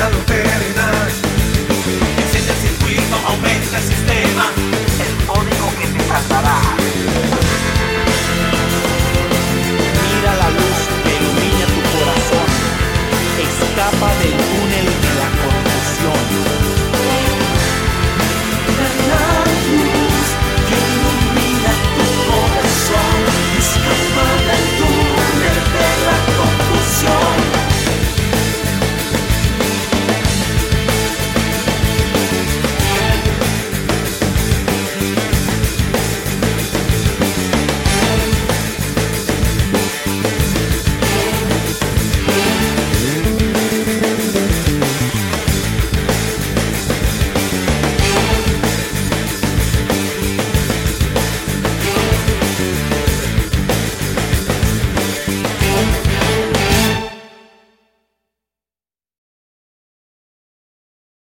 Escúchalo, te